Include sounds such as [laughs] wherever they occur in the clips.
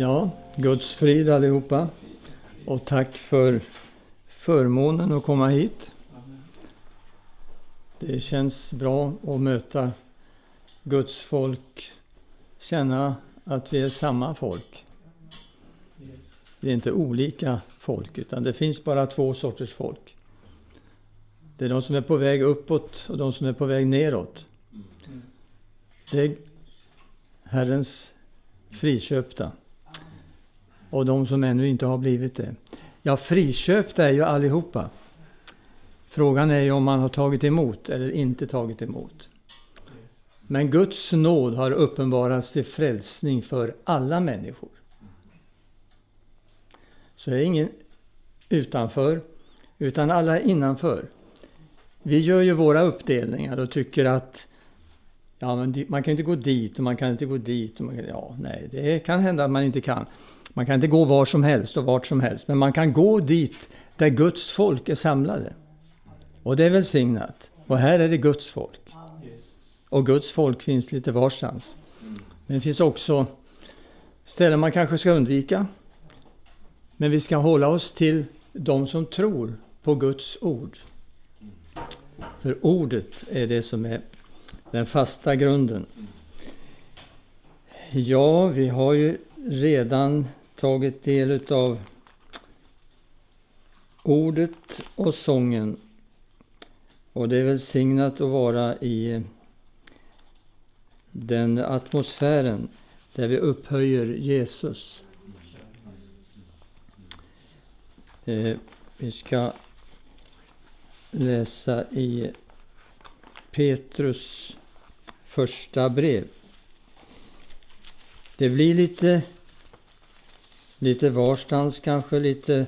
Ja, Guds frid allihopa. Och tack för förmånen att komma hit. Det känns bra att möta Guds folk, känna att vi är samma folk. Vi är inte olika folk, utan det finns bara två sorters folk. Det är de som är på väg uppåt och de som är på väg neråt. Det är Herrens friköpta. Och de som ännu inte har blivit det. Ja, friköpta är ju allihopa. Frågan är ju om man har tagit emot eller inte tagit emot. Men Guds nåd har uppenbarats till frälsning för alla människor. Så det är ingen utanför, utan alla är innanför. Vi gör ju våra uppdelningar och tycker att ja, men man kan inte gå dit och man kan inte gå dit. Och man kan, ja, nej, det kan hända att man inte kan. Man kan inte gå var som helst och vart som helst, men man kan gå dit där Guds folk är samlade. Och det är välsignat. Och här är det Guds folk. Och Guds folk finns lite varstans. Men det finns också ställen man kanske ska undvika. Men vi ska hålla oss till de som tror på Guds ord. För ordet är det som är den fasta grunden. Ja, vi har ju redan tagit del av ordet och sången. Och det är välsignat att vara i den atmosfären där vi upphöjer Jesus. Eh, vi ska läsa i Petrus första brev. Det blir lite, lite varstans kanske, lite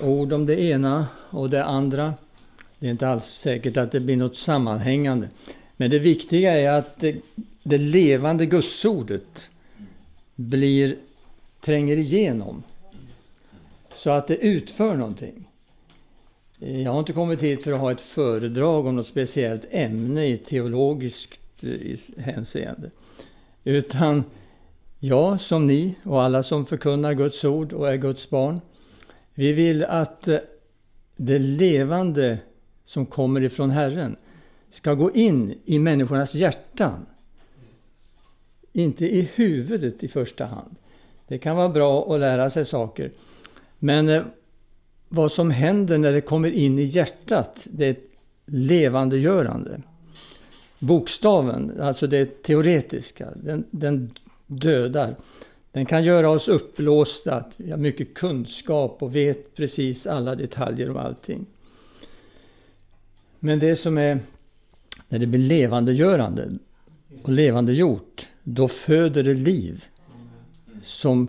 ord om det ena och det andra. Det är inte alls säkert att det blir något sammanhängande. Men det viktiga är att det, det levande gudsordet blir, tränger igenom. Så att det utför någonting. Jag har inte kommit hit för att ha ett föredrag om något speciellt ämne i teologiskt eh, hänseende. Utan jag som ni och alla som förkunnar Guds ord och är Guds barn. Vi vill att eh, det levande som kommer ifrån Herren ska gå in i människornas hjärtan. Inte i huvudet i första hand. Det kan vara bra att lära sig saker. Men eh, vad som händer när det kommer in i hjärtat, det är ett levandegörande. Bokstaven, alltså det teoretiska, den, den dödar. Den kan göra oss uppblåsta, att vi har mycket kunskap och vet precis alla detaljer om allting. Men det som är, när det blir levandegörande och levandegjort, då föder det liv som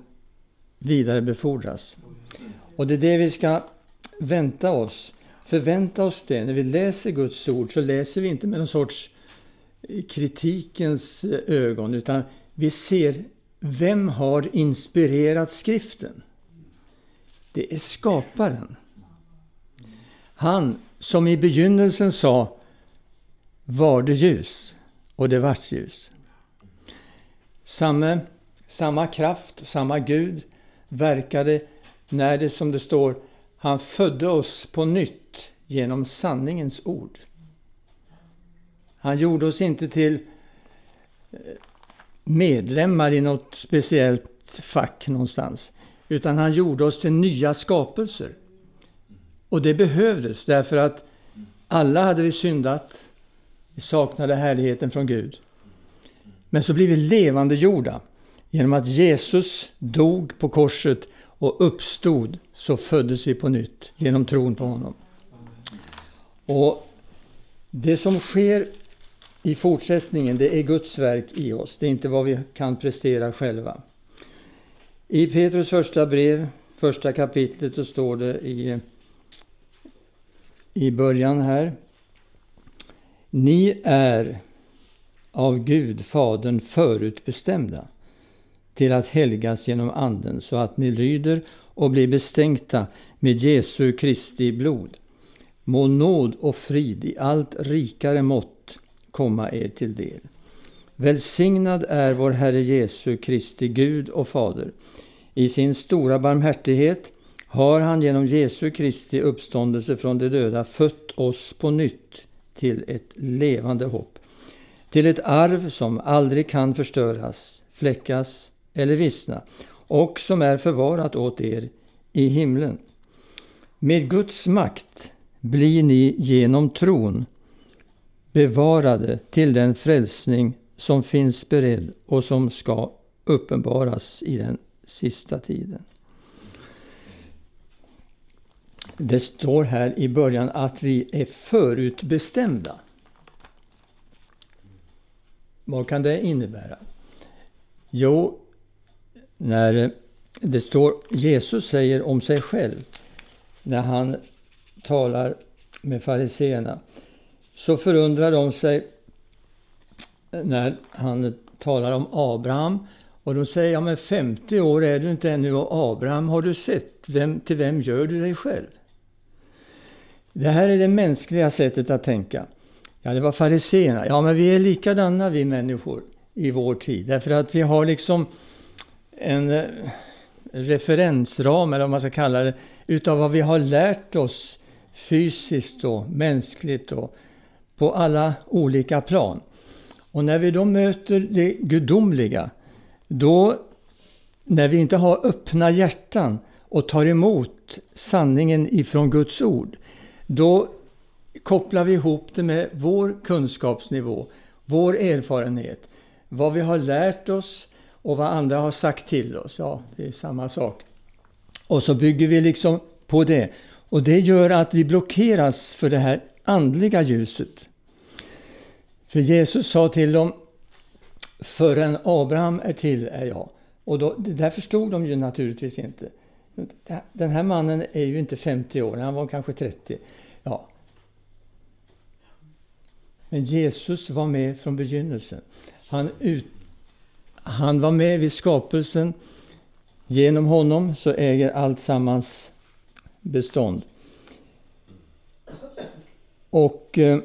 vidarebefordras. Och det är det vi ska vänta oss. Förvänta oss det. När vi läser Guds ord så läser vi inte med någon sorts eh, kritikens eh, ögon utan vi ser vem har inspirerat skriften? Det är skaparen. Han som i begynnelsen sa var det ljus och det vart ljus. Samma, samma kraft, samma Gud verkade när det som det står, han födde oss på nytt genom sanningens ord. Han gjorde oss inte till eh, medlemmar i något speciellt fack någonstans. Utan han gjorde oss till nya skapelser. Och det behövdes därför att alla hade vi syndat. Vi saknade härligheten från Gud. Men så blev vi levande gjorda. Genom att Jesus dog på korset och uppstod så föddes vi på nytt genom tron på honom. Och Det som sker i fortsättningen, det är Guds verk i oss. Det är inte vad vi kan prestera själva. I Petrus första brev, första kapitlet, så står det i, i början här. Ni är av Gud, Fadern, förutbestämda till att helgas genom Anden så att ni lyder och blir bestänkta med Jesu Kristi blod. Må nåd och frid i allt rikare mått komma er till del. Välsignad är vår Herre Jesu Kristi Gud och Fader. I sin stora barmhärtighet har han genom Jesu Kristi uppståndelse från de döda fött oss på nytt till ett levande hopp. Till ett arv som aldrig kan förstöras, fläckas eller vissna och som är förvarat åt er i himlen. Med Guds makt blir ni genom tron bevarade till den frälsning som finns beredd och som ska uppenbaras i den sista tiden. Det står här i början att vi är förutbestämda. Vad kan det innebära? Jo, när det står Jesus säger om sig själv när han talar med fariseerna så förundrar de sig när han talar om Abraham och de säger, ja men 50 år är du inte ännu och Abraham har du sett, vem, till vem gör du dig själv? Det här är det mänskliga sättet att tänka. Ja, det var fariséerna. Ja, men vi är likadana vi människor i vår tid. Därför att vi har liksom en eh, referensram, eller vad man ska kalla det, utav vad vi har lärt oss fysiskt och mänskligt och på alla olika plan. Och när vi då möter det gudomliga, då när vi inte har öppna hjärtan och tar emot sanningen ifrån Guds ord, då kopplar vi ihop det med vår kunskapsnivå, vår erfarenhet, vad vi har lärt oss och vad andra har sagt till oss. Ja, det är samma sak. Och så bygger vi liksom på det. Och det gör att vi blockeras för det här andliga ljuset. För Jesus sa till dem, förrän Abraham är till är jag. Och då, det där förstod de ju naturligtvis inte. Den här mannen är ju inte 50 år, han var kanske 30. Ja. Men Jesus var med från begynnelsen. Han, ut, han var med vid skapelsen. Genom honom så äger allt sammans bestånd. Och eh,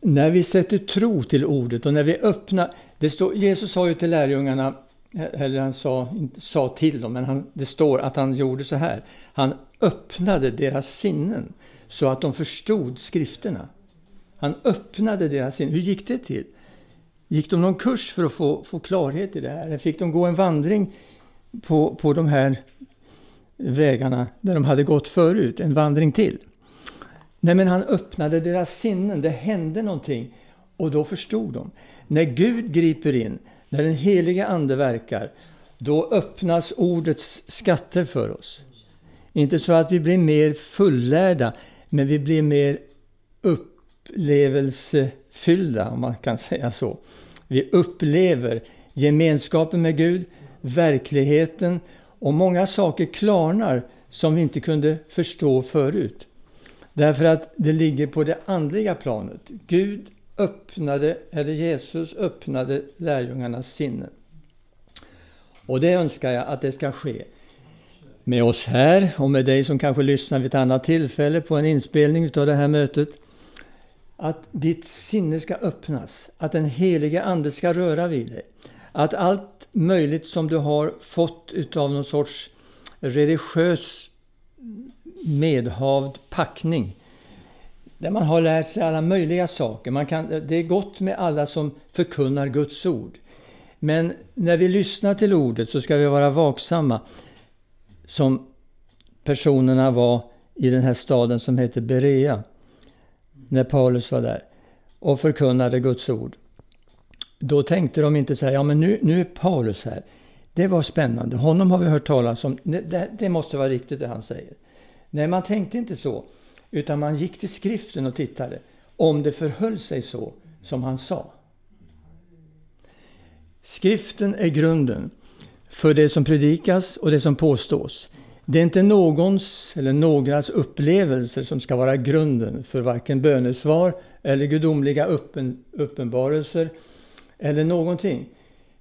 när vi sätter tro till ordet och när vi öppnar... Det står, Jesus sa ju till lärjungarna, eller han sa, inte sa till dem, men han, det står att han gjorde så här. Han öppnade deras sinnen så att de förstod skrifterna. Han öppnade deras sinnen. Hur gick det till? Gick de någon kurs för att få, få klarhet i det här? Eller fick de gå en vandring på, på de här vägarna där de hade gått förut? En vandring till? Nej, men han öppnade deras sinnen. Det hände någonting. Och då förstod de. När Gud griper in, när den heliga Ande verkar, då öppnas ordets skatter för oss. Inte så att vi blir mer fullärda, men vi blir mer upplevelsefyllda, om man kan säga så. Vi upplever gemenskapen med Gud, verkligheten och många saker klarnar som vi inte kunde förstå förut. Därför att det ligger på det andliga planet. Gud öppnade, eller Jesus öppnade lärjungarnas sinnen. Och det önskar jag att det ska ske med oss här och med dig som kanske lyssnar vid ett annat tillfälle på en inspelning av det här mötet. Att ditt sinne ska öppnas, att den helige Ande ska röra vid dig. Att allt möjligt som du har fått utav någon sorts religiös medhavd packning. Där man har lärt sig alla möjliga saker. Man kan, det är gott med alla som förkunnar Guds ord. Men när vi lyssnar till ordet så ska vi vara vaksamma. Som personerna var i den här staden som heter Berea. När Paulus var där och förkunnade Guds ord. Då tänkte de inte så här, ja men nu, nu är Paulus här. Det var spännande, honom har vi hört talas om. Det, det måste vara riktigt det han säger. Nej, man tänkte inte så. Utan man gick till skriften och tittade om det förhöll sig så som han sa. Skriften är grunden för det som predikas och det som påstås. Det är inte någons eller någras upplevelser som ska vara grunden för varken bönesvar eller gudomliga uppen, uppenbarelser eller någonting.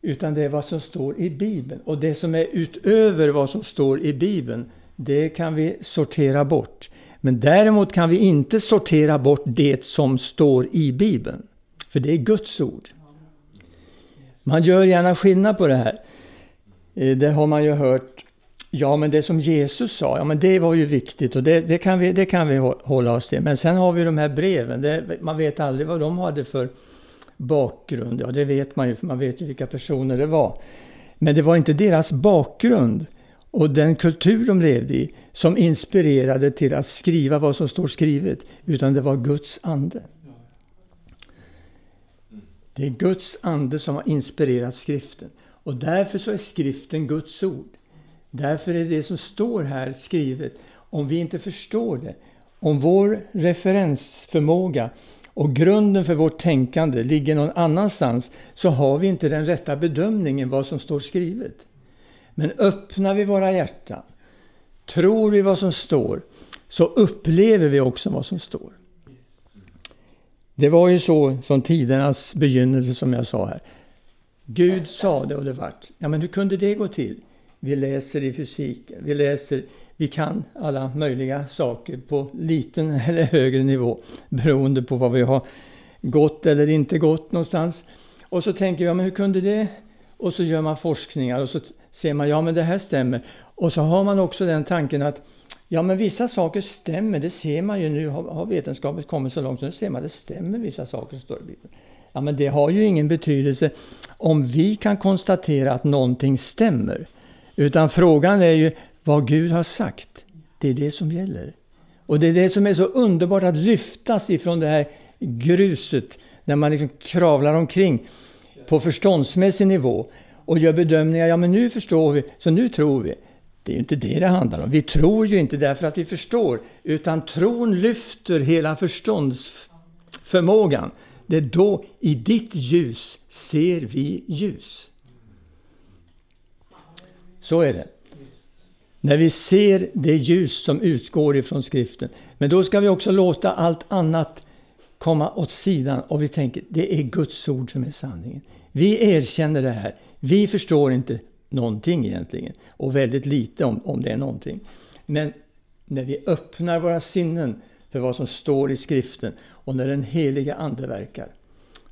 Utan det är vad som står i Bibeln. Och det som är utöver vad som står i Bibeln, det kan vi sortera bort. Men däremot kan vi inte sortera bort det som står i Bibeln. För det är Guds ord. Man gör gärna skillnad på det här. Eh, det har man ju hört. Ja, men det som Jesus sa, ja men det var ju viktigt och det, det, kan, vi, det kan vi hålla oss till. Men sen har vi de här breven. Det, man vet aldrig vad de hade för bakgrund. Ja, det vet man ju, för man vet ju vilka personer det var. Men det var inte deras bakgrund och den kultur de levde i som inspirerade till att skriva vad som står skrivet, utan det var Guds ande. Det är Guds ande som har inspirerat skriften. Och därför så är skriften Guds ord. Därför är det som står här skrivet, om vi inte förstår det, om vår referensförmåga och grunden för vårt tänkande ligger någon annanstans, så har vi inte den rätta bedömningen vad som står skrivet. Men öppnar vi våra hjärtan, tror vi vad som står, så upplever vi också vad som står. Det var ju så från tidernas begynnelse som jag sa här. Gud sa det och det vart. Ja, men hur kunde det gå till? Vi läser i fysik, vi läser, vi kan alla möjliga saker på liten [laughs] eller högre nivå beroende på vad vi har gått eller inte gått någonstans. Och så tänker jag, men hur kunde det? Och så gör man forskningar och så ser man, ja men det här stämmer. Och så har man också den tanken att Ja, men vissa saker stämmer. Det ser man ju nu. Har vetenskapen kommit så långt så nu ser man att det stämmer vissa saker som står i Bibeln. Ja, men det har ju ingen betydelse om vi kan konstatera att någonting stämmer. Utan frågan är ju vad Gud har sagt. Det är det som gäller. Och det är det som är så underbart att lyftas ifrån det här gruset när man liksom kravlar omkring på förståndsmässig nivå och gör bedömningar. Ja, men nu förstår vi, så nu tror vi. Det är ju inte det det handlar om. Vi tror ju inte därför att vi förstår, utan tron lyfter hela förståndsförmågan. Det är då, i ditt ljus, ser vi ljus. Så är det. När vi ser det ljus som utgår ifrån skriften. Men då ska vi också låta allt annat komma åt sidan och vi tänker det är Guds ord som är sanningen. Vi erkänner det här. Vi förstår inte någonting egentligen. Och väldigt lite om, om det är någonting. Men när vi öppnar våra sinnen för vad som står i skriften och när den heliga Ande verkar,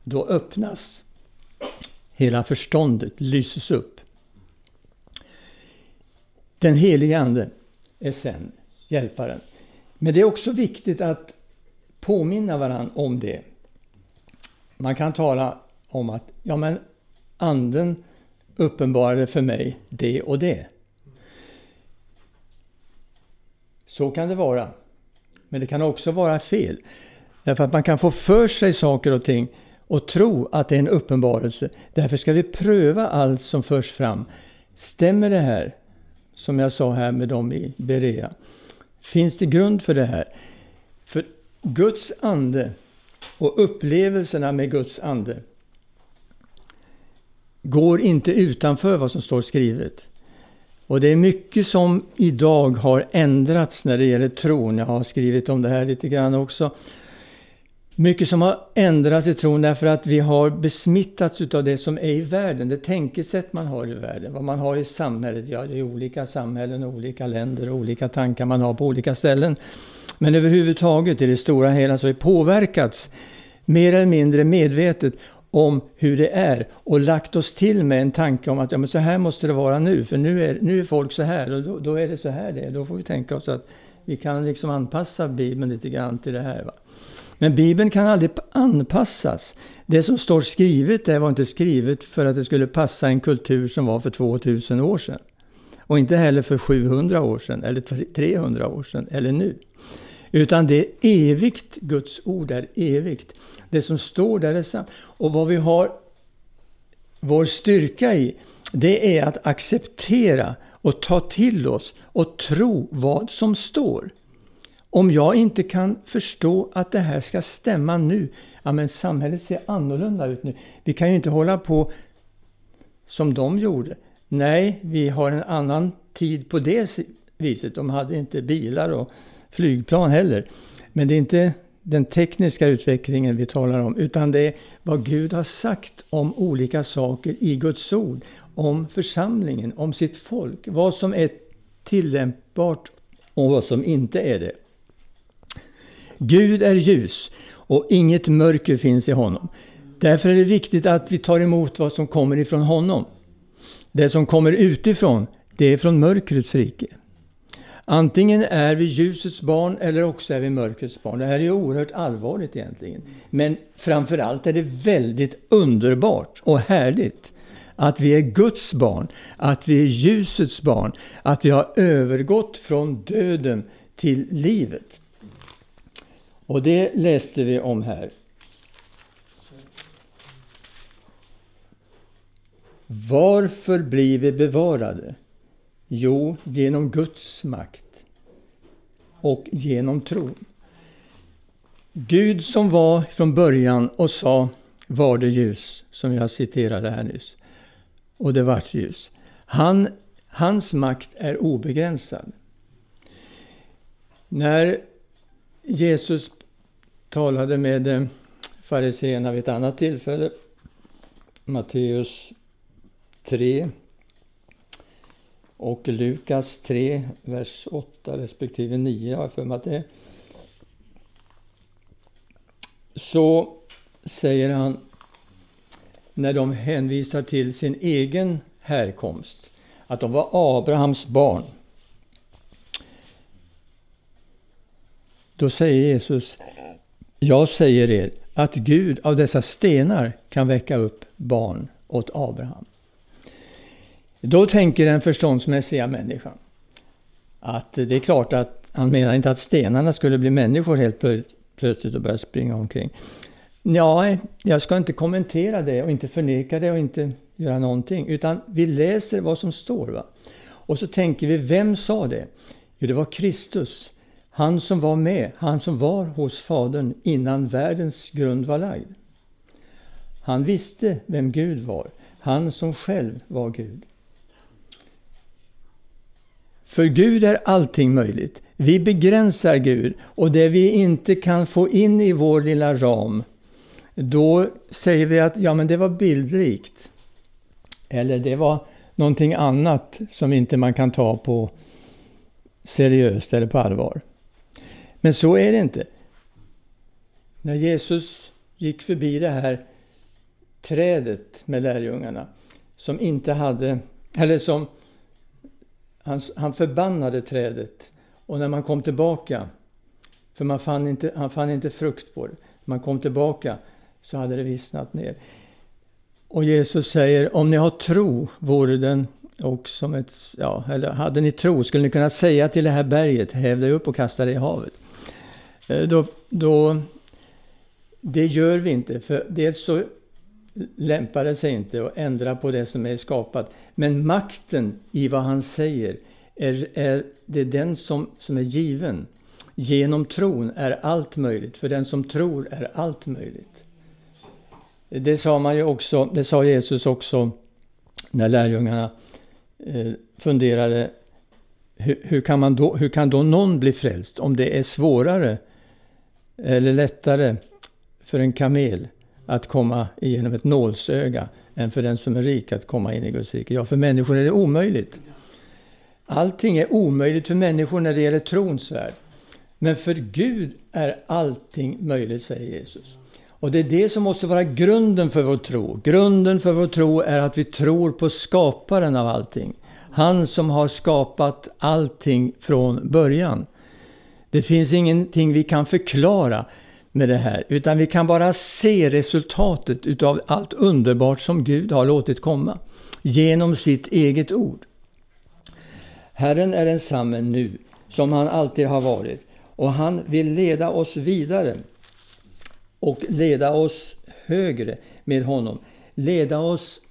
då öppnas hela förståndet, lyses upp. Den heliga Ande är sen hjälparen. Men det är också viktigt att påminna varandra om det. Man kan tala om att ja, men Anden uppenbarade för mig det och det. Så kan det vara. Men det kan också vara fel. Därför att man kan få för sig saker och ting och tro att det är en uppenbarelse. Därför ska vi pröva allt som förs fram. Stämmer det här? Som jag sa här med dem i Berea. Finns det grund för det här? För Guds ande och upplevelserna med Guds ande går inte utanför vad som står skrivet. Och det är mycket som idag har ändrats när det gäller tron. Jag har skrivit om det här lite grann också. Mycket som har ändrats i tron därför att vi har besmittats av det som är i världen. Det tänkesätt man har i världen, vad man har i samhället. Ja, det är olika samhällen, olika länder och olika tankar man har på olika ställen. Men överhuvudtaget i det stora hela så har vi påverkats mer eller mindre medvetet om hur det är och lagt oss till med en tanke om att ja, men så här måste det vara nu, för nu är, nu är folk så här och då, då är det så här det är. Då får vi tänka oss att vi kan liksom anpassa Bibeln lite grann till det här. Va? Men Bibeln kan aldrig anpassas. Det som står skrivet det var inte skrivet för att det skulle passa en kultur som var för 2000 år sedan. Och inte heller för 700 år sedan, eller 300 år sedan, eller nu. Utan det är evigt, Guds ord är evigt. Det som står där är sant. Och vad vi har vår styrka i, det är att acceptera och ta till oss och tro vad som står. Om jag inte kan förstå att det här ska stämma nu, ja men samhället ser annorlunda ut nu. Vi kan ju inte hålla på som de gjorde. Nej, vi har en annan tid på det viset. De hade inte bilar och flygplan heller. Men det är inte den tekniska utvecklingen vi talar om, utan det är vad Gud har sagt om olika saker i Guds ord. Om församlingen, om sitt folk, vad som är tillämpbart och vad som inte är det. Gud är ljus och inget mörker finns i honom. Därför är det viktigt att vi tar emot vad som kommer ifrån honom. Det som kommer utifrån, det är från mörkrets rike. Antingen är vi ljusets barn eller också är vi mörkrets barn. Det här är oerhört allvarligt egentligen. Men framförallt är det väldigt underbart och härligt att vi är Guds barn, att vi är ljusets barn, att vi har övergått från döden till livet. Och det läste vi om här. Varför blir vi bevarade? Jo, genom Guds makt och genom tron. Gud som var från början och sa var det ljus, som jag citerade här nyss. Och det vart ljus. Han, hans makt är obegränsad. När Jesus talade med eh, fariseerna vid ett annat tillfälle, Matteus 3 och Lukas 3, vers 8 respektive 9 har jag för mig att det är. Så säger han, när de hänvisar till sin egen härkomst, att de var Abrahams barn. Då säger Jesus, jag säger er att Gud av dessa stenar kan väcka upp barn åt Abraham. Då tänker den förståndsmässiga människan att det är klart att han menar inte att stenarna skulle bli människor helt plötsligt och börja springa omkring. Ja, jag ska inte kommentera det och inte förneka det och inte göra någonting. Utan vi läser vad som står. Va? Och så tänker vi, vem sa det? Jo, det var Kristus. Han som var med, han som var hos Fadern innan världens grund var lagd. Han visste vem Gud var. Han som själv var Gud. För Gud är allting möjligt. Vi begränsar Gud och det vi inte kan få in i vår lilla ram, då säger vi att ja, men det var bildlikt. Eller det var någonting annat som inte man kan ta på seriöst eller på allvar. Men så är det inte. När Jesus gick förbi det här trädet med lärjungarna som inte hade, eller som han, han förbannade trädet och när man kom tillbaka, för man fann inte, han fann inte frukt på det, man kom tillbaka så hade det vissnat ner. Och Jesus säger, om ni har tro vore den och som ett, ja, eller hade ni tro skulle ni kunna säga till det här berget, häv dig upp och kasta dig i havet. Eh, då, då, det gör vi inte, för dels så lämpar det sig inte att ändra på det som är skapat. Men makten i vad han säger, är, är det är den som, som är given. Genom tron är allt möjligt, för den som tror är allt möjligt. Det sa, man ju också, det sa Jesus också när lärjungarna eh, funderade hur, hur, kan man då, hur kan då någon bli frälst om det är svårare eller lättare för en kamel att komma igenom ett nålsöga än för den som är rik att komma in i Guds rike. Ja, för människor är det omöjligt. Allting är omöjligt för människor när det gäller trons värld. Men för Gud är allting möjligt, säger Jesus. Och det är det som måste vara grunden för vår tro. Grunden för vår tro är att vi tror på skaparen av allting. Han som har skapat allting från början. Det finns ingenting vi kan förklara med det här, utan vi kan bara se resultatet utav allt underbart som Gud har låtit komma genom sitt eget ord. Herren är densamme nu som han alltid har varit och han vill leda oss vidare och leda oss högre med honom. Leda oss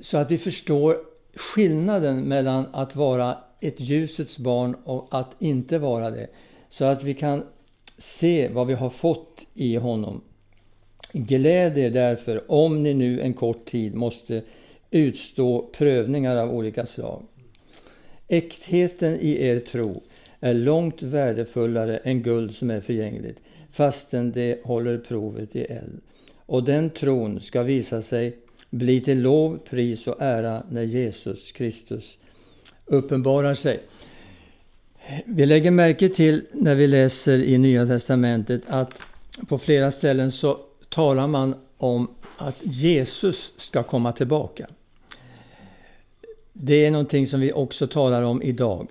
så att vi förstår skillnaden mellan att vara ett ljusets barn och att inte vara det. Så att vi kan se vad vi har fått i honom. Gläd er därför om ni nu en kort tid måste utstå prövningar av olika slag. Äktheten i er tro är långt värdefullare än guld som är förgängligt, fastän det håller provet i eld. Och den tron ska visa sig bli till lov, pris och ära när Jesus Kristus uppenbarar sig. Vi lägger märke till när vi läser i Nya Testamentet att på flera ställen så talar man om att Jesus ska komma tillbaka. Det är någonting som vi också talar om idag.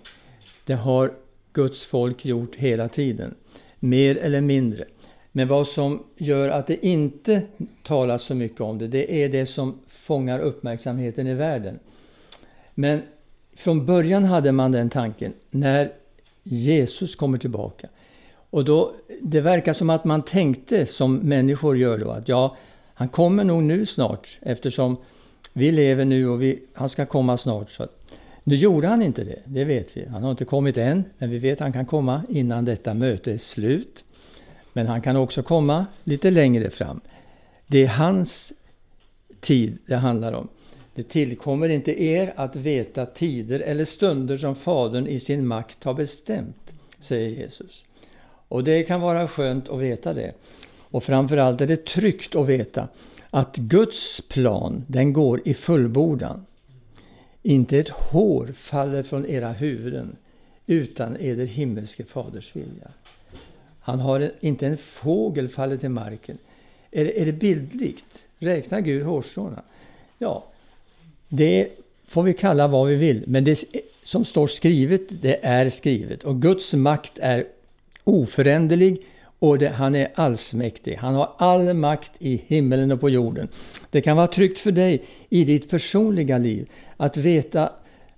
Det har Guds folk gjort hela tiden. Mer eller mindre. Men vad som gör att det inte talas så mycket om det, det är det som fångar uppmärksamheten i världen. Men från början hade man den tanken, när Jesus kommer tillbaka. Och då, det verkar som att man tänkte som människor gör då, att ja, han kommer nog nu snart eftersom vi lever nu och vi, han ska komma snart. Så nu gjorde han inte det, det vet vi. Han har inte kommit än, men vi vet att han kan komma innan detta möte är slut. Men han kan också komma lite längre fram. Det är hans tid det handlar om. Det tillkommer inte er att veta tider eller stunder som Fadern i sin makt har bestämt, säger Jesus. Och det kan vara skönt att veta det. Och framförallt är det tryggt att veta att Guds plan, den går i fullbordan. Inte ett hår faller från era huvuden utan eder himmelske faders vilja. Han har inte en fågel fallit till marken. Är, är det bildligt? Räknar Gud hårstråna? Ja, det får vi kalla vad vi vill. Men det som står skrivet, det är skrivet. Och Guds makt är oföränderlig och det, han är allsmäktig. Han har all makt i himmelen och på jorden. Det kan vara tryggt för dig i ditt personliga liv att veta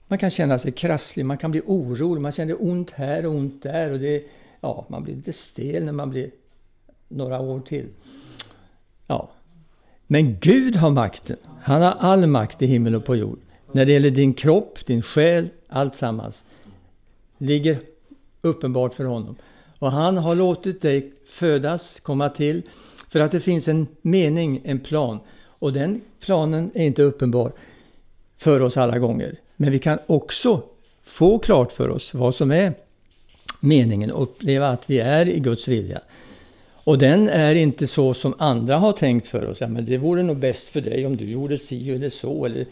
man kan känna sig krasslig, man kan bli orolig, man känner ont här och ont där. Och det, ja, man blir lite stel när man blir några år till. Ja. Men Gud har makten. Han har all makt i himmel och på jord. När det gäller din kropp, din själ, allt sammans ligger uppenbart för honom. Och han har låtit dig födas, komma till, för att det finns en mening, en plan. Och den planen är inte uppenbar för oss alla gånger. Men vi kan också få klart för oss vad som är meningen och uppleva att vi är i Guds vilja. Och den är inte så som andra har tänkt för oss. Ja, men det vore nog bäst för dig om du gjorde si eller så eller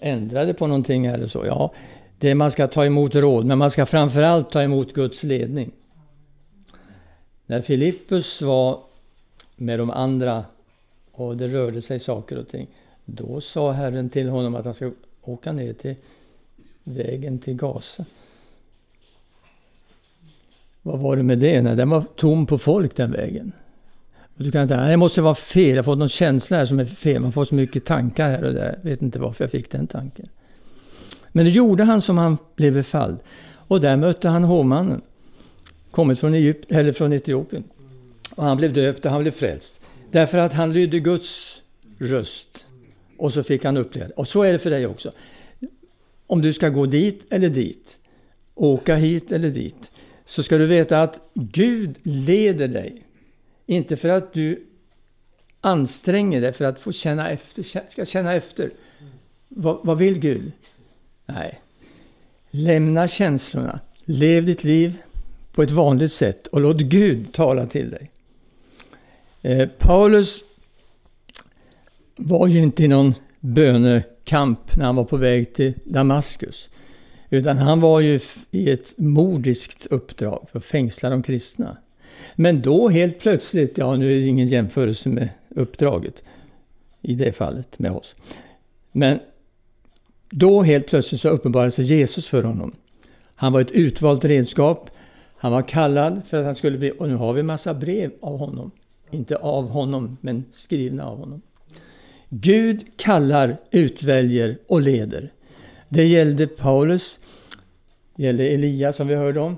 ändrade på någonting eller så. Ja, det man ska ta emot råd, men man ska framförallt ta emot Guds ledning. När Filippus var med de andra och det rörde sig saker och ting, då sa Herren till honom att han ska åka ner till vägen till Gaza. Vad var det med det? Nej, den var tom på folk den vägen. Och du kan inte, det måste vara fel, jag har fått någon känsla här som är fel. Man får så mycket tankar här och där. Jag vet inte varför jag fick den tanken. Men det gjorde han som han blev befalld. Och där mötte han hovmannen. Kommit från, Egypt, eller från Etiopien. Och han blev döpt och han blev frälst. Därför att han lydde Guds röst. Och så fick han uppleva det. Och så är det för dig också. Om du ska gå dit eller dit. Åka hit eller dit så ska du veta att Gud leder dig. Inte för att du anstränger dig för att få känna efter. Ska känna efter. Vad, vad vill Gud? Nej. Lämna känslorna. Lev ditt liv på ett vanligt sätt och låt Gud tala till dig. Eh, Paulus var ju inte i någon bönekamp när han var på väg till Damaskus. Utan han var ju i ett mordiskt uppdrag för att fängsla de kristna. Men då helt plötsligt, ja nu är det ingen jämförelse med uppdraget i det fallet med oss. Men då helt plötsligt så uppenbarade sig Jesus för honom. Han var ett utvalt redskap. Han var kallad för att han skulle bli, och nu har vi massa brev av honom. Inte av honom, men skrivna av honom. Gud kallar, utväljer och leder. Det gällde Paulus, det gällde Elia som vi hörde om.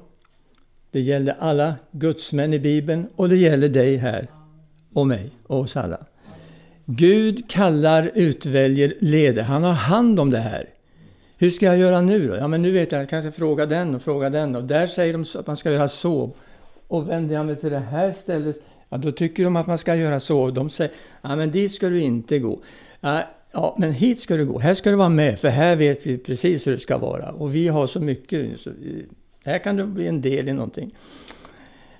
Det gällde alla gudsmän i Bibeln och det gäller dig här och mig och oss alla. Gud kallar, utväljer, leder. Han har hand om det här. Hur ska jag göra nu då? Ja, men nu vet jag, jag kanske fråga den och fråga den och där säger de att man ska göra så. Och vänder jag mig till det här stället, ja då tycker de att man ska göra så. Och de säger, ja men dit ska du inte gå. Ja, Ja, men hit ska du gå. Här ska du vara med, för här vet vi precis hur det ska vara. Och vi har så mycket. Så här kan du bli en del i någonting.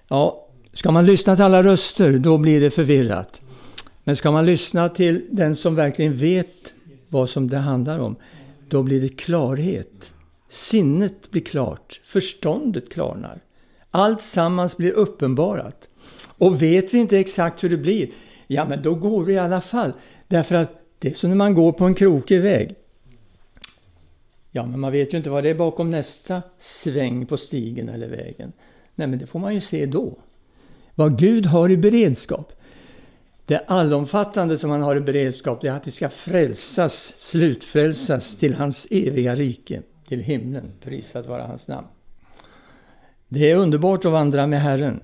Ja, ska man lyssna till alla röster, då blir det förvirrat. Men ska man lyssna till den som verkligen vet vad som det handlar om, då blir det klarhet. Sinnet blir klart, förståndet klarnar. Allt sammans blir uppenbarat. Och vet vi inte exakt hur det blir, Ja, men då går vi i alla fall. Därför att det är som när man går på en krokig väg. Ja, men man vet ju inte vad det är bakom nästa sväng på stigen eller vägen. Nej, men det får man ju se då. Vad Gud har i beredskap. Det allomfattande som han har i beredskap, det är att det ska frälsas, slutfrälsas till hans eviga rike, till himlen. Prisat vara hans namn. Det är underbart att vandra med Herren,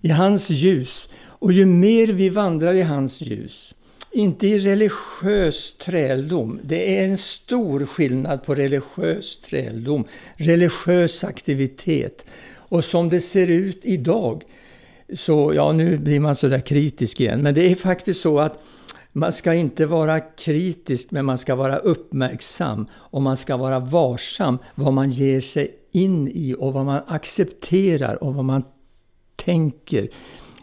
i hans ljus. Och ju mer vi vandrar i hans ljus, inte i religiös träldom. Det är en stor skillnad på religiös träldom, religiös aktivitet. Och som det ser ut idag, så ja, nu blir man sådär kritisk igen. Men det är faktiskt så att man ska inte vara kritisk, men man ska vara uppmärksam. Och man ska vara varsam vad man ger sig in i och vad man accepterar och vad man tänker.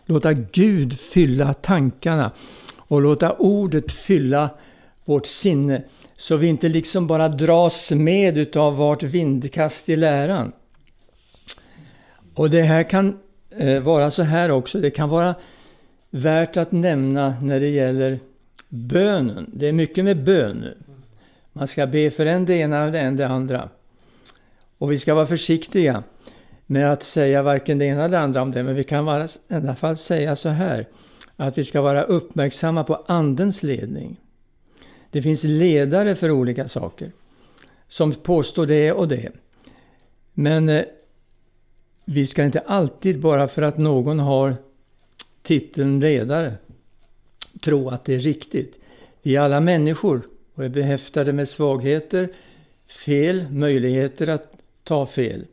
Låta Gud fylla tankarna och låta ordet fylla vårt sinne. Så vi inte liksom bara dras med utav vart vindkast i läran. Och det här kan eh, vara så här också. Det kan vara värt att nämna när det gäller bönen. Det är mycket med bön nu. Man ska be för en det ena och en det andra. Och vi ska vara försiktiga med att säga varken det ena eller det andra om det. Men vi kan vara, i alla fall säga så här. Att vi ska vara uppmärksamma på Andens ledning. Det finns ledare för olika saker. Som påstår det och det. Men eh, vi ska inte alltid, bara för att någon har titeln ledare, tro att det är riktigt. Vi är alla människor och är behäftade med svagheter, fel, möjligheter att ta fel.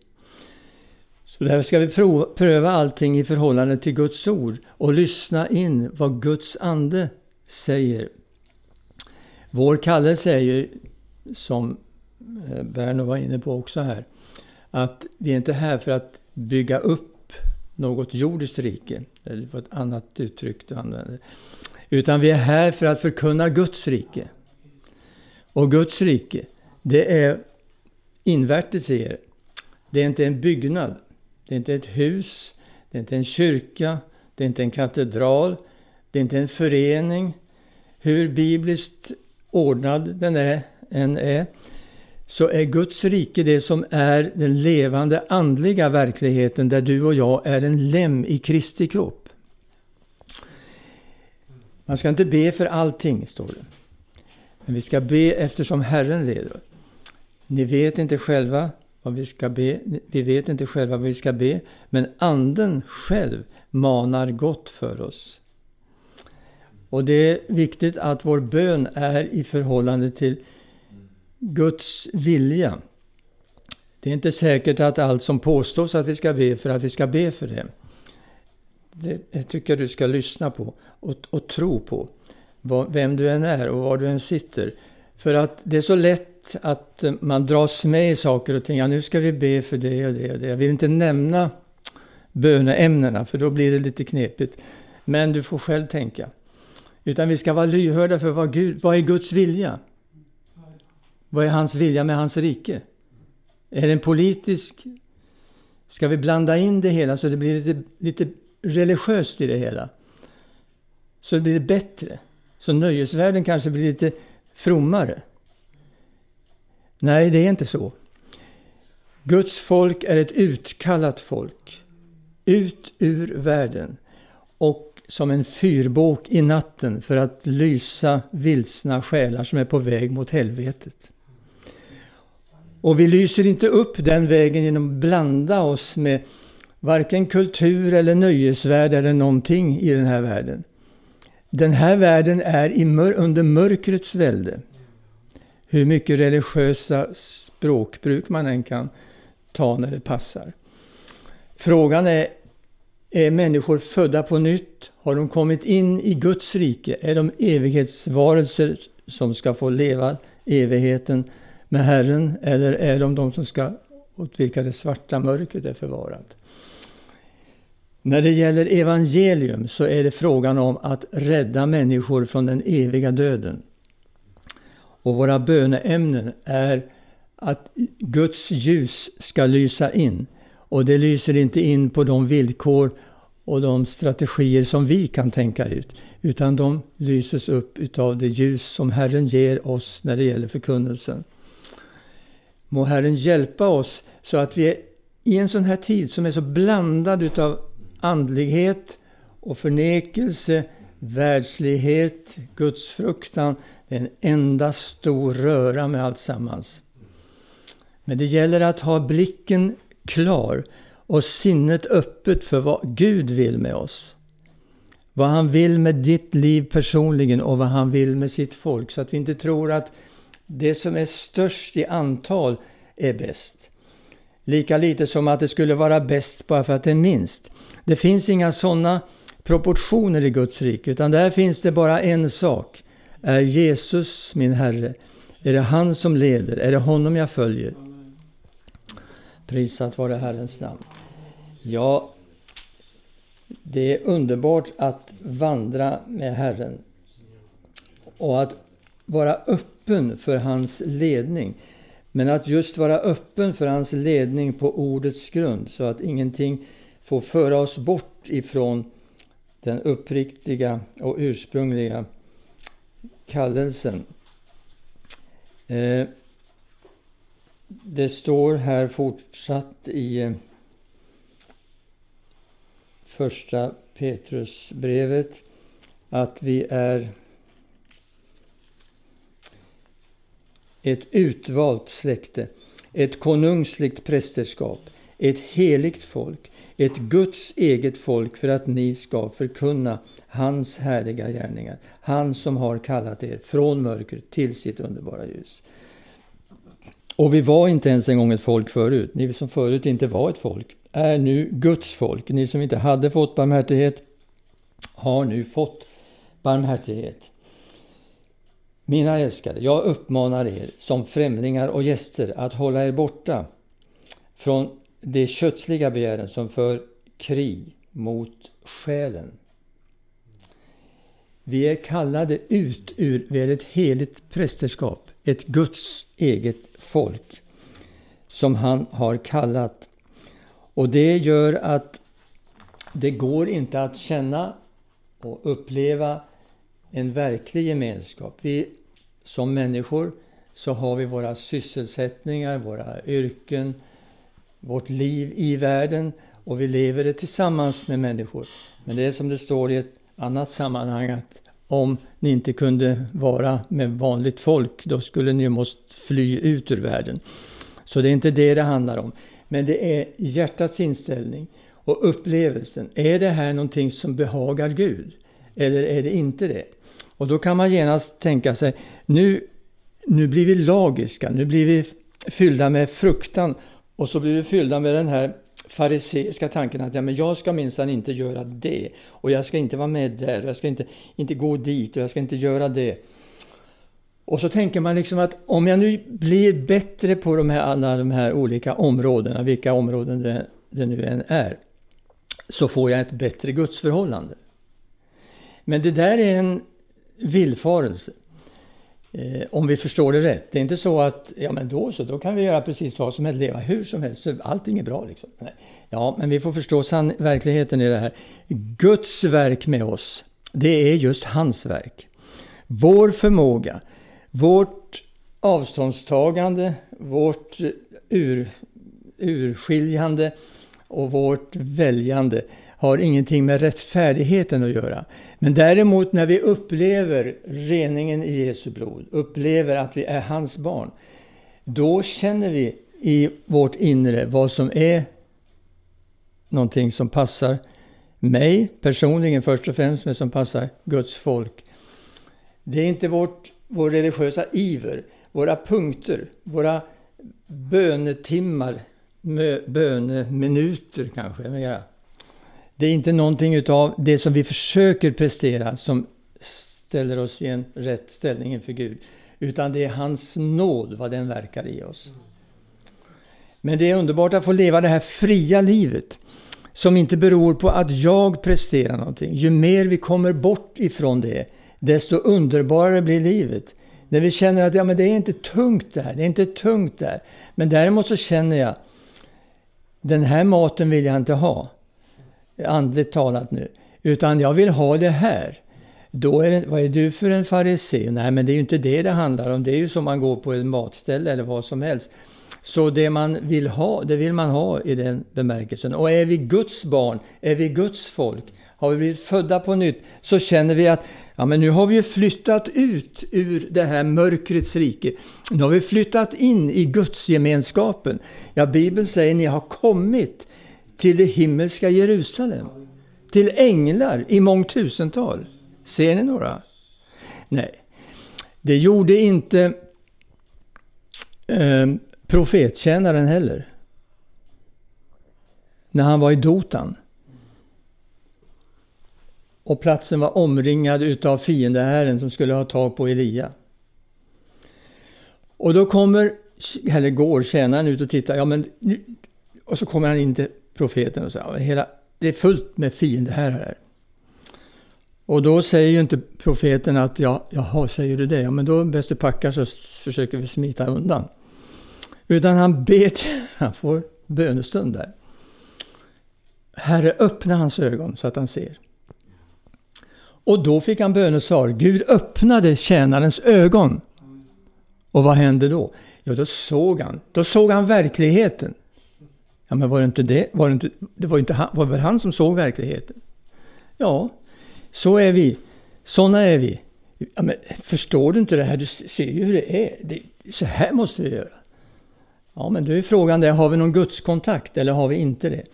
Så därför ska vi prova, pröva allting i förhållande till Guds ord och lyssna in vad Guds ande säger. Vår kallelse är ju, som eh, Berno var inne på också här, att vi är inte här för att bygga upp något jordiskt rike. Eller var ett annat uttryck du använder. Utan vi är här för att förkunna Guds rike. Och Guds rike, det är invärtes i er. Det är inte en byggnad. Det är inte ett hus. Det är inte en kyrka. Det är inte en katedral. Det är inte en förening. Hur bibliskt ordnad den är, än är så är Guds rike det som är den levande andliga verkligheten där du och jag är en lem i Kristi kropp. Man ska inte be för allting, står det. Men vi ska be eftersom Herren leder. Ni vet inte själva vad vi ska be. Vi vet inte själva vad vi ska be. Men Anden själv manar gott för oss. Och det är viktigt att vår bön är i förhållande till Guds vilja. Det är inte säkert att allt som påstås att vi ska be för att vi ska be för det. Det tycker jag du ska lyssna på och, och tro på. Vem du än är och var du än sitter. För att det är så lätt att man dras med i saker och ting. Ja, nu ska vi be för det och det och det. Jag vill inte nämna böneämnena för då blir det lite knepigt. Men du får själv tänka. Utan vi ska vara lyhörda för vad, Gud, vad är Guds vilja? Vad är hans vilja med hans rike? Är den politisk? Ska vi blanda in det hela så det blir lite, lite religiöst i det hela? Så det blir bättre? Så nöjesvärlden kanske blir lite frommare? Nej, det är inte så. Guds folk är ett utkallat folk. Ut ur världen. Och som en fyrbåk i natten för att lysa vilsna själar som är på väg mot helvetet. Och vi lyser inte upp den vägen genom att blanda oss med varken kultur eller nöjesvärld eller någonting i den här världen. Den här världen är mör under mörkrets välde. Hur mycket religiösa språkbruk man än kan ta när det passar. Frågan är, är människor födda på nytt? Har de kommit in i Guds rike? Är de evighetsvarelser som ska få leva evigheten med Herren eller är de de som ska, åt vilka det svarta mörkret är förvarat? När det gäller evangelium så är det frågan om att rädda människor från den eviga döden. Och våra böneämnen är att Guds ljus ska lysa in. Och det lyser inte in på de villkor och de strategier som vi kan tänka ut. Utan de lyses upp utav det ljus som Herren ger oss när det gäller förkunnelsen. Må Herren hjälpa oss så att vi i en sån här tid som är så blandad utav andlighet och förnekelse, världslighet, gudsfruktan. Det är en enda stor röra med allt sammans. Men det gäller att ha blicken klar och sinnet öppet för vad Gud vill med oss. Vad han vill med ditt liv personligen och vad han vill med sitt folk. Så att vi inte tror att det som är störst i antal är bäst. Lika lite som att det skulle vara bäst bara för att det är minst. Det finns inga sådana proportioner i Guds rike, utan där finns det bara en sak. Är Jesus min Herre? Är det han som leder? Är det honom jag följer? Prisat vare Herrens namn. Ja, det är underbart att vandra med Herren och att vara öppen för hans ledning. Men att just vara öppen för hans ledning på ordets grund så att ingenting får föra oss bort ifrån den uppriktiga och ursprungliga kallelsen. Eh, det står här fortsatt i eh, första Petrusbrevet att vi är ett utvalt släkte, ett konungsligt prästerskap, ett heligt folk, ett Guds eget folk för att ni ska förkunna hans härliga gärningar. Han som har kallat er från mörker till sitt underbara ljus. Och vi var inte ens en gång ett folk förut. Ni som förut inte var ett folk är nu Guds folk. Ni som inte hade fått barmhärtighet har nu fått barmhärtighet. Mina älskade, jag uppmanar er som främlingar och gäster att hålla er borta från de kötsliga begären som för krig mot själen. Vi är kallade ut ur, vi är ett heligt prästerskap, ett Guds eget folk som han har kallat. Och det gör att det går inte att känna och uppleva en verklig gemenskap. Vi som människor så har vi våra sysselsättningar, våra yrken, vårt liv i världen och vi lever det tillsammans med människor. Men det är som det står i ett annat sammanhang att om ni inte kunde vara med vanligt folk, då skulle ni måste fly ut ur världen. Så det är inte det det handlar om. Men det är hjärtats inställning och upplevelsen. Är det här någonting som behagar Gud? Eller är det inte det? Och då kan man genast tänka sig, nu, nu blir vi lagiska, nu blir vi fyllda med fruktan och så blir vi fyllda med den här fariseiska tanken att ja, men jag ska minsann inte göra det och jag ska inte vara med där och jag ska inte, inte gå dit och jag ska inte göra det. Och så tänker man liksom att om jag nu blir bättre på de här, alla de här olika områdena, vilka områden det, det nu än är, så får jag ett bättre gudsförhållande. Men det där är en villfarelse. Eh, om vi förstår det rätt. Det är inte så att ja, men då så, då kan vi göra precis vad som helst, leva hur som helst, så allting är bra. Liksom. Nej. Ja, men vi får förstå sann verkligheten i det här. Guds verk med oss, det är just hans verk. Vår förmåga, vårt avståndstagande, vårt ur, urskiljande och vårt väljande har ingenting med rättfärdigheten att göra. Men däremot när vi upplever reningen i Jesu blod, upplever att vi är hans barn, då känner vi i vårt inre vad som är någonting som passar mig personligen först och främst, men som passar Guds folk. Det är inte vårt, vår religiösa iver, våra punkter, våra bönetimmar, böneminuter kanske, mera det är inte någonting utav det som vi försöker prestera som ställer oss i en rätt ställning inför Gud. Utan det är hans nåd, vad den verkar i oss. Men det är underbart att få leva det här fria livet. Som inte beror på att jag presterar någonting. Ju mer vi kommer bort ifrån det, desto underbarare blir livet. När vi känner att ja, men det är inte tungt det här. det är inte tungt där. Men däremot så känner jag, den här maten vill jag inte ha andligt talat nu. Utan jag vill ha det här. Då är det, vad är du för en farisé? Nej, men det är ju inte det det handlar om. Det är ju som man går på ett matställe eller vad som helst. Så det man vill ha, det vill man ha i den bemärkelsen. Och är vi Guds barn, är vi Guds folk, har vi blivit födda på nytt, så känner vi att ja, men nu har vi ju flyttat ut ur det här mörkrets rike. Nu har vi flyttat in i Guds gemenskapen. Ja, Bibeln säger ni har kommit till det himmelska Jerusalem. Till änglar i mångtusental. Ser ni några? Nej. Det gjorde inte eh, profettjänaren heller. När han var i Dotan. Och platsen var omringad utav fiendehären som skulle ha tag på Elia. Och då kommer, eller går tjänaren ut och tittar. Ja, men nu, och så kommer han in till profeten och säger hela, det är fullt med fiendehärar här. Och då säger ju inte profeten att ja, jaha, säger du det? Ja, men då är det bäst du packar så försöker vi smita undan. Utan han ber, [laughs] han får bönestund där. Herre, öppna hans ögon så att han ser. Och då fick han bönesvar. Gud öppnade tjänarens ögon. Och vad hände då? Ja, då såg han. Då såg han verkligheten. Ja, men var det inte det? Var det, inte, det var, inte han, var väl han som såg verkligheten? Ja, så är vi. Sådana är vi. Ja, men förstår du inte det här? Du ser ju hur det är. Det, så här måste vi göra. Ja, men då är frågan där, har vi någon gudskontakt eller har vi inte det?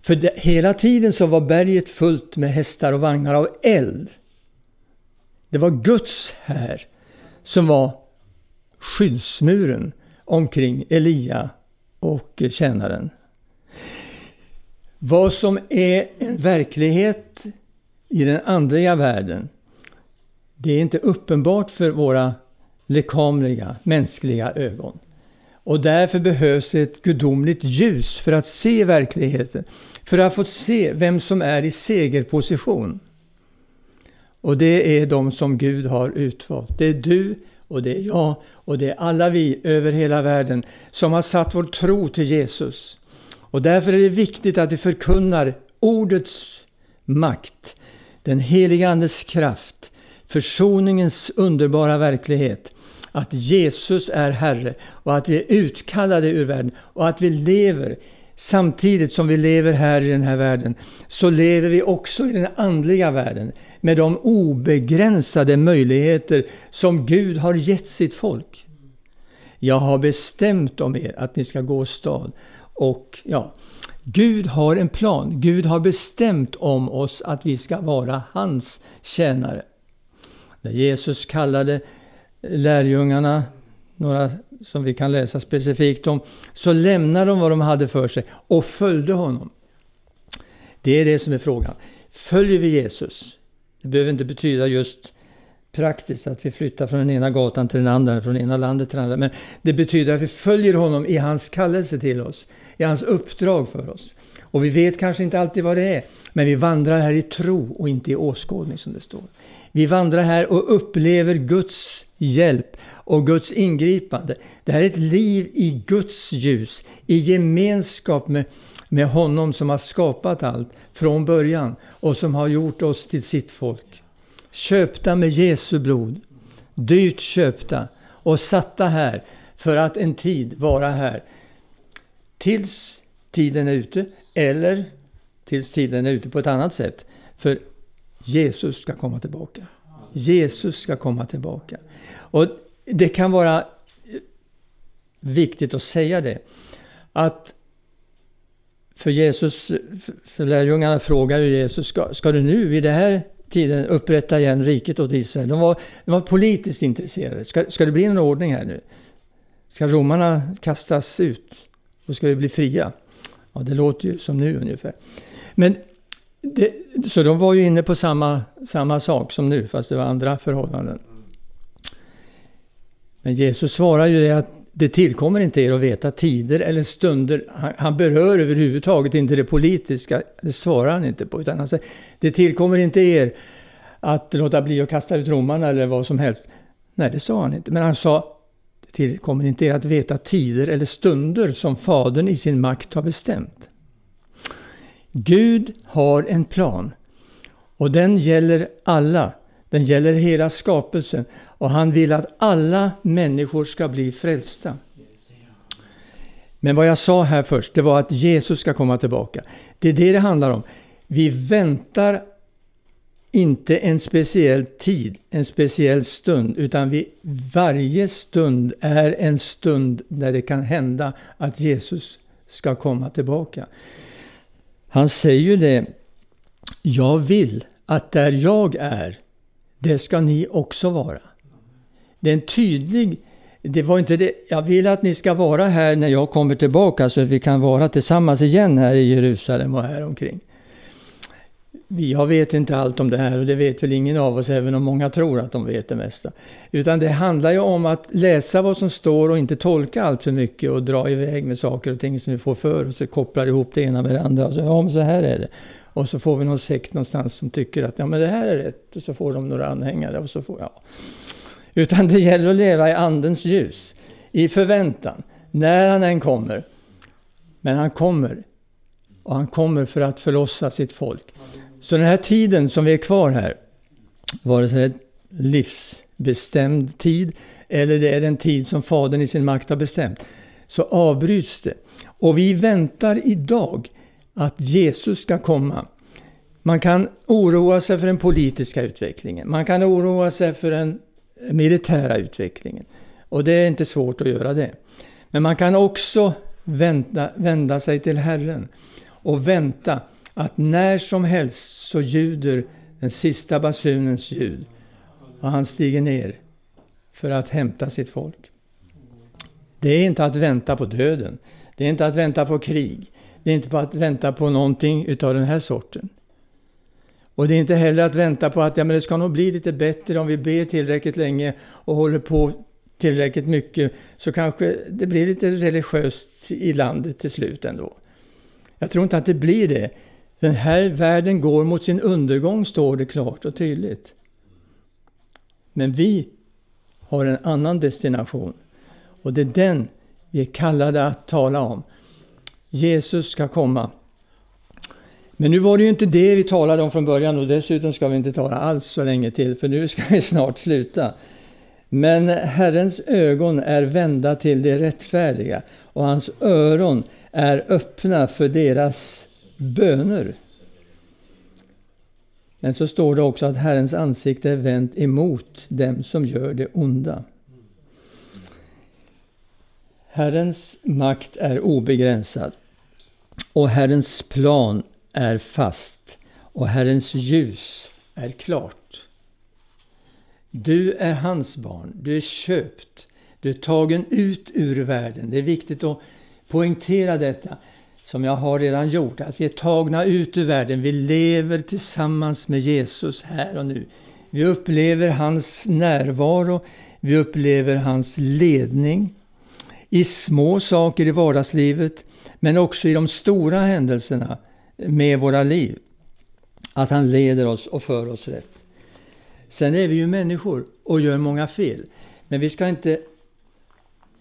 För det, hela tiden så var berget fullt med hästar och vagnar av eld. Det var Guds här som var skyddsmuren omkring Elia och tjänaren. Vad som är en verklighet i den andliga världen, det är inte uppenbart för våra lekamliga, mänskliga ögon. Och därför behövs ett gudomligt ljus för att se verkligheten. För att få se vem som är i segerposition. Och det är de som Gud har utvalt. Det är du och det är jag och det är alla vi över hela världen som har satt vår tro till Jesus. Och därför är det viktigt att vi förkunnar ordets makt, den heliga Andes kraft, försoningens underbara verklighet att Jesus är Herre och att vi är utkallade ur världen och att vi lever samtidigt som vi lever här i den här världen så lever vi också i den andliga världen med de obegränsade möjligheter som Gud har gett sitt folk. Jag har bestämt om er att ni ska gå stad och ja, Gud har en plan. Gud har bestämt om oss att vi ska vara hans tjänare. När Jesus kallade lärjungarna, några som vi kan läsa specifikt om, så lämnade de vad de hade för sig och följde honom. Det är det som är frågan. Följer vi Jesus? Det behöver inte betyda just praktiskt att vi flyttar från den ena gatan till den andra, från det ena landet till det andra. Men det betyder att vi följer honom i hans kallelse till oss, i hans uppdrag för oss. Och vi vet kanske inte alltid vad det är, men vi vandrar här i tro och inte i åskådning som det står. Vi vandrar här och upplever Guds hjälp och Guds ingripande. Det här är ett liv i Guds ljus, i gemenskap med, med honom som har skapat allt från början och som har gjort oss till sitt folk. Köpta med Jesu blod, dyrt köpta och satta här för att en tid vara här. Tills tiden är ute eller tills tiden är ute på ett annat sätt. För Jesus ska komma tillbaka. Jesus ska komma tillbaka. Och det kan vara viktigt att säga det. Att för Jesus, för lärjungarna frågar ju Jesus, ska, ska du nu i det här tiden upprätta igen riket åt Israel? De var, de var politiskt intresserade. Ska, ska det bli en ordning här nu? Ska romarna kastas ut? Och ska vi bli fria? Ja, det låter ju som nu ungefär. Men det, så de var ju inne på samma, samma sak som nu, fast det var andra förhållanden. Men Jesus svarar ju det att det tillkommer inte er att veta tider eller stunder. Han, han berör överhuvudtaget inte det politiska, det svarar han inte på. Utan han säger, det tillkommer inte er att låta bli att kasta ut romarna eller vad som helst. Nej, det sa han inte. Men han sa, det tillkommer inte er att veta tider eller stunder som Fadern i sin makt har bestämt. Gud har en plan. Och den gäller alla. Den gäller hela skapelsen. Och han vill att alla människor ska bli frälsta. Men vad jag sa här först, det var att Jesus ska komma tillbaka. Det är det det handlar om. Vi väntar inte en speciell tid, en speciell stund, utan vi, varje stund är en stund där det kan hända att Jesus ska komma tillbaka. Han säger ju det, jag vill att där jag är, det ska ni också vara. Det är en tydlig det var inte det. Jag vill att ni ska vara här när jag kommer tillbaka så att vi kan vara tillsammans igen här i Jerusalem och här omkring. Jag vet inte allt om det här och det vet väl ingen av oss även om många tror att de vet det mesta. Utan det handlar ju om att läsa vad som står och inte tolka allt för mycket och dra iväg med saker och ting som vi får för oss och kopplar ihop det ena med det andra. Så, ja, men så här är det. Och så får vi någon sekt någonstans som tycker att ja, men det här är rätt. Och så får de några anhängare. Och så får, ja. Utan det gäller att leva i Andens ljus. I förväntan. När han än kommer. Men han kommer. Och han kommer för att förlossa sitt folk. Så den här tiden som vi är kvar här. Vare sig det är livsbestämd tid eller det är den tid som Fadern i sin makt har bestämt. Så avbryts det. Och vi väntar idag att Jesus ska komma. Man kan oroa sig för den politiska utvecklingen. Man kan oroa sig för den militära utvecklingen. Och det är inte svårt att göra det. Men man kan också vända, vända sig till Herren och vänta att när som helst så ljuder den sista basunens ljud och han stiger ner för att hämta sitt folk. Det är inte att vänta på döden. Det är inte att vänta på krig. Det är inte att vänta på någonting utav den här sorten. Och det är inte heller att vänta på att ja, men det ska nog bli lite bättre om vi ber tillräckligt länge och håller på tillräckligt mycket så kanske det blir lite religiöst i landet till slut ändå. Jag tror inte att det blir det. Den här världen går mot sin undergång, står det klart och tydligt. Men vi har en annan destination. Och det är den vi är kallade att tala om. Jesus ska komma men nu var det ju inte det vi talade om från början och dessutom ska vi inte tala alls så länge till för nu ska vi snart sluta. Men Herrens ögon är vända till det rättfärdiga och hans öron är öppna för deras böner. Men så står det också att Herrens ansikte är vänt emot dem som gör det onda. Herrens makt är obegränsad och Herrens plan är fast och Herrens ljus är klart. Du är hans barn, du är köpt, du är tagen ut ur världen. Det är viktigt att poängtera detta, som jag har redan gjort, att vi är tagna ut ur världen. Vi lever tillsammans med Jesus här och nu. Vi upplever hans närvaro, vi upplever hans ledning i små saker i vardagslivet, men också i de stora händelserna med våra liv. Att han leder oss och för oss rätt. Sen är vi ju människor och gör många fel. Men vi ska inte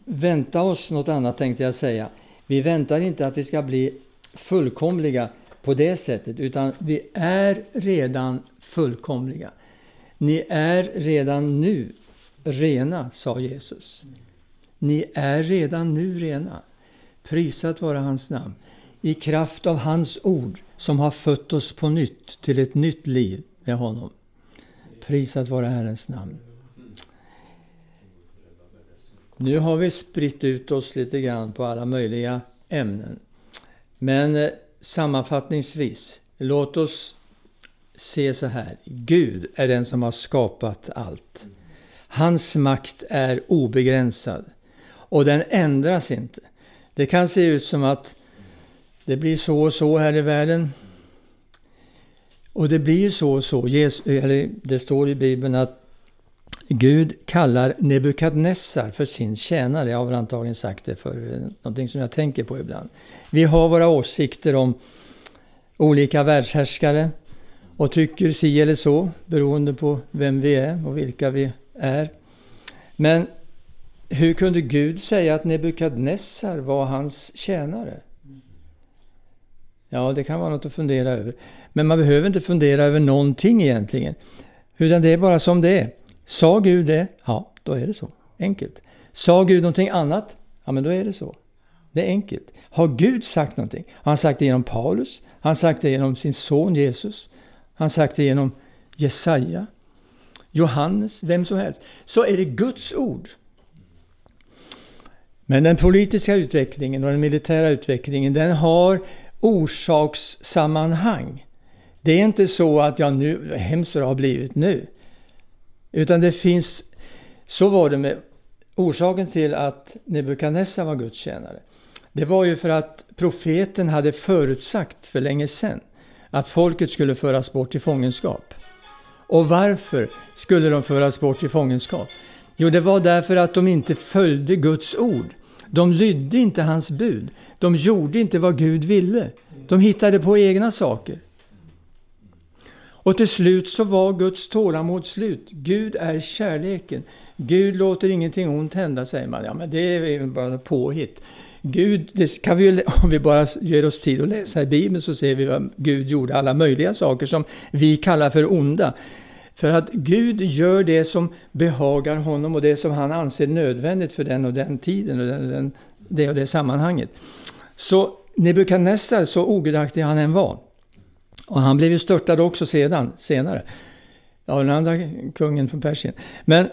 vänta oss något annat tänkte jag säga. Vi väntar inte att vi ska bli fullkomliga på det sättet, utan vi är redan fullkomliga. Ni är redan nu rena, sa Jesus. Ni är redan nu rena. Prisat vara hans namn i kraft av hans ord som har fött oss på nytt till ett nytt liv med honom. Prisat vara Herrens namn. Nu har vi spritt ut oss lite grann på alla möjliga ämnen. Men eh, sammanfattningsvis, låt oss se så här. Gud är den som har skapat allt. Hans makt är obegränsad och den ändras inte. Det kan se ut som att det blir så och så här i världen. Och det blir ju så och så. det står i Bibeln att Gud kallar Nebukadnessar för sin tjänare. Jag har väl antagligen sagt det för eh, någonting som jag tänker på ibland. Vi har våra åsikter om olika världshärskare och tycker si eller så beroende på vem vi är och vilka vi är. Men hur kunde Gud säga att Nebukadnessar var hans tjänare? Ja, det kan vara något att fundera över. Men man behöver inte fundera över någonting egentligen. Utan det är bara som det är. Sa Gud det? Ja, då är det så. Enkelt. Sa Gud någonting annat? Ja, men då är det så. Det är enkelt. Har Gud sagt någonting? Har han sagt det genom Paulus? Har han sagt det genom sin son Jesus? Har han sagt det genom Jesaja? Johannes? Vem som helst. Så är det Guds ord. Men den politiska utvecklingen och den militära utvecklingen den har orsakssammanhang. Det är inte så att jag nu, hemskt vad det har blivit nu. Utan det finns, så var det med orsaken till att Nebukadnessar var gudstjänare. Det var ju för att profeten hade förutsagt för länge sedan att folket skulle föras bort i fångenskap. Och varför skulle de föras bort i fångenskap? Jo, det var därför att de inte följde Guds ord. De lydde inte hans bud. De gjorde inte vad Gud ville. De hittade på egna saker. Och till slut så var Guds tålamod slut. Gud är kärleken. Gud låter ingenting ont hända, säger man. Ja, men det är bara påhitt. Gud, det kan vi, [laughs] om vi bara ger oss tid att läsa i Bibeln så ser vi att Gud gjorde alla möjliga saker som vi kallar för onda. För att Gud gör det som behagar honom och det som han anser nödvändigt för den och den tiden och den, den, det och det sammanhanget. Så Nebukadnessar, så ogudaktig han än var, och han blev ju störtad också sedan, senare, av den andra kungen från Persien. Men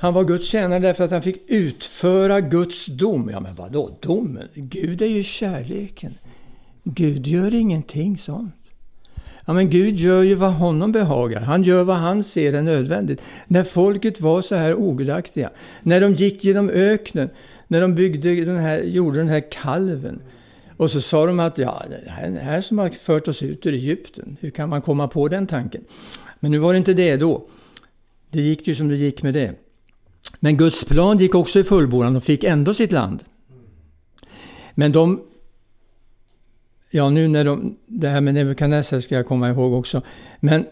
han var Guds tjänare därför att han fick utföra Guds dom. Ja men vadå domen? Gud är ju kärleken. Gud gör ingenting sånt. Ja, men Gud gör ju vad honom behagar. Han gör vad han ser är nödvändigt. När folket var så här ogudaktiga, när de gick genom öknen, när de byggde den här, gjorde den här kalven. Och så sa de att ja, det här är det här som har fört oss ut ur Egypten. Hur kan man komma på den tanken? Men nu var det inte det då. Det gick ju som det gick med det. Men Guds plan gick också i fullbordan och fick ändå sitt land. Men de Ja, nu när de, det här med Nebukadnessar ska jag komma ihåg också. Men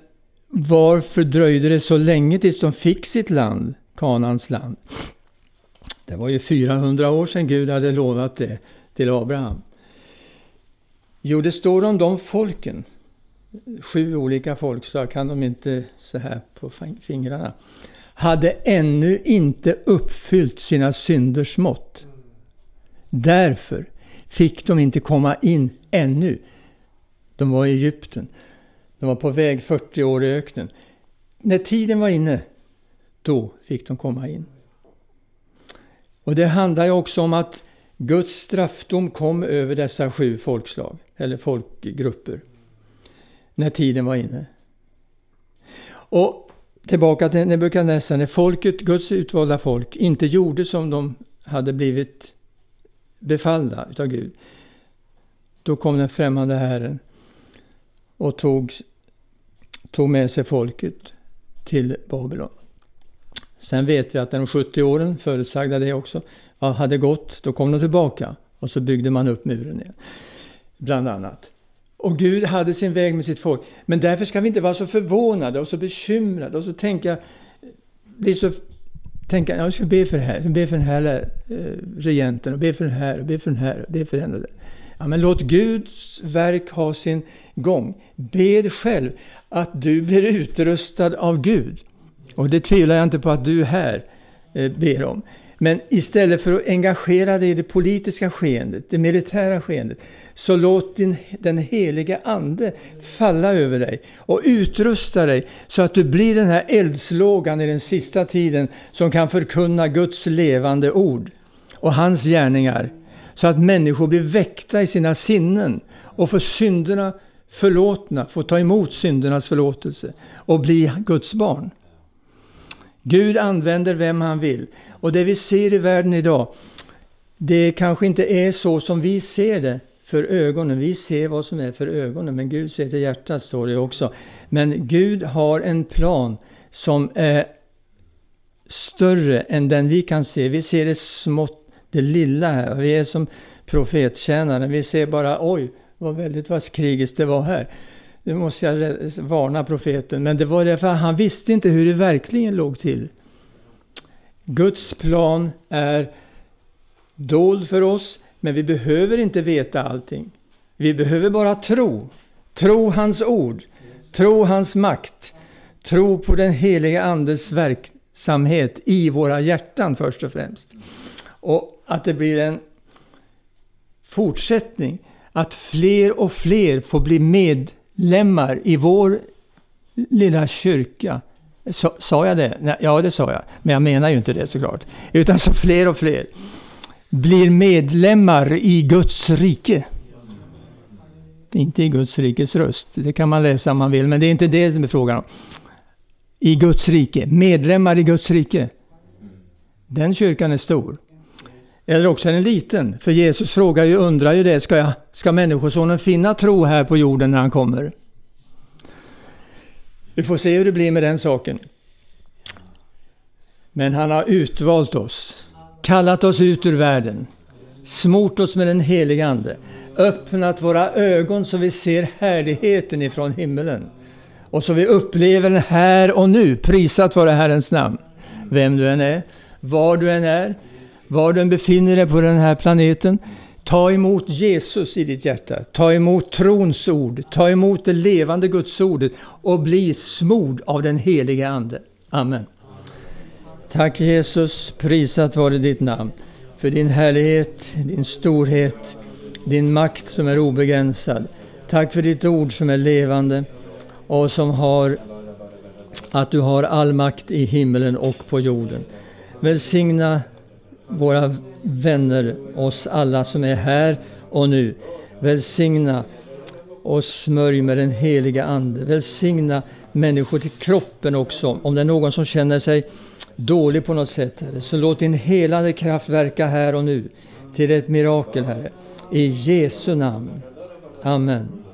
varför dröjde det så länge tills de fick sitt land, Kanans land? Det var ju 400 år sedan Gud hade lovat det till Abraham. Jo, det står om de folken. Sju olika folk, så jag kan de inte så här på fingrarna. Hade ännu inte uppfyllt sina synders mått. Därför fick de inte komma in ännu. De var i Egypten. De var på väg 40 år i öknen. När tiden var inne, då fick de komma in. Och det handlar ju också om att Guds straffdom kom över dessa sju folkslag, eller folkgrupper, när tiden var inne. Och tillbaka till Nebukadnessar, när folket, Guds utvalda folk, inte gjorde som de hade blivit befallda utav Gud. Då kom den främmande herren och tog, tog med sig folket till Babylon. Sen vet vi att när de 70 åren, förutsagda det också, hade gått, då kom de tillbaka och så byggde man upp muren igen. Bland annat. Och Gud hade sin väg med sitt folk. Men därför ska vi inte vara så förvånade och så bekymrade och så tänka, bli så tänka, jag ska be för det här, be för den här eh, regenten och be för den här och be för den här och be för den och den. Ja, men låt Guds verk ha sin gång. Bed själv att du blir utrustad av Gud. Och det tvivlar jag inte på att du här eh, ber om. Men istället för att engagera dig i det politiska skeendet, det militära skeendet, så låt din, den heliga Ande falla över dig och utrusta dig så att du blir den här eldslågan i den sista tiden som kan förkunna Guds levande ord och hans gärningar. Så att människor blir väckta i sina sinnen och får synderna förlåtna, får ta emot syndernas förlåtelse och bli Guds barn. Gud använder vem han vill. Och det vi ser i världen idag, det kanske inte är så som vi ser det för ögonen. Vi ser vad som är för ögonen, men Gud ser till hjärtat, står det också. Men Gud har en plan som är större än den vi kan se. Vi ser det smått, det lilla här. Vi är som profettjänaren. Vi ser bara, oj, vad väldigt vad krigiskt det var här. Nu måste jag varna profeten, men det var därför han visste inte hur det verkligen låg till. Guds plan är dold för oss, men vi behöver inte veta allting. Vi behöver bara tro. Tro hans ord. Tro hans makt. Tro på den heliga Andes verksamhet i våra hjärtan först och främst. Och att det blir en fortsättning. Att fler och fler får bli medlemmar i vår lilla kyrka. Så, sa jag det? Nej, ja, det sa jag. Men jag menar ju inte det såklart. Utan så fler och fler blir medlemmar i Guds rike. Inte i Guds rikes röst. Det kan man läsa om man vill, men det är inte det som är frågan om. I Guds rike. Medlemmar i Guds rike. Den kyrkan är stor. Eller också är den liten. För Jesus frågar ju, undrar ju det, ska, jag, ska Människosonen finna tro här på jorden när han kommer? Vi får se hur det blir med den saken. Men han har utvalt oss, kallat oss ut ur världen, smort oss med den helige Ande, öppnat våra ögon så vi ser härligheten ifrån himmelen. Och så vi upplever den här och nu, prisat vare Herrens namn. Vem du än är, var du än är, var du än befinner dig på den här planeten. Ta emot Jesus i ditt hjärta. Ta emot trons ord. Ta emot det levande Guds ordet och bli smord av den heliga Ande. Amen. Tack Jesus, prisat vare ditt namn för din härlighet, din storhet, din makt som är obegränsad. Tack för ditt ord som är levande och som har att du har all makt i himmelen och på jorden. Välsigna våra vänner, oss alla som är här och nu. Välsigna och smörj med den heliga Ande. Välsigna människor till kroppen också. Om det är någon som känner sig dålig på något sätt, Herre, så låt din helande kraft verka här och nu till ett mirakel, Herre. I Jesu namn. Amen.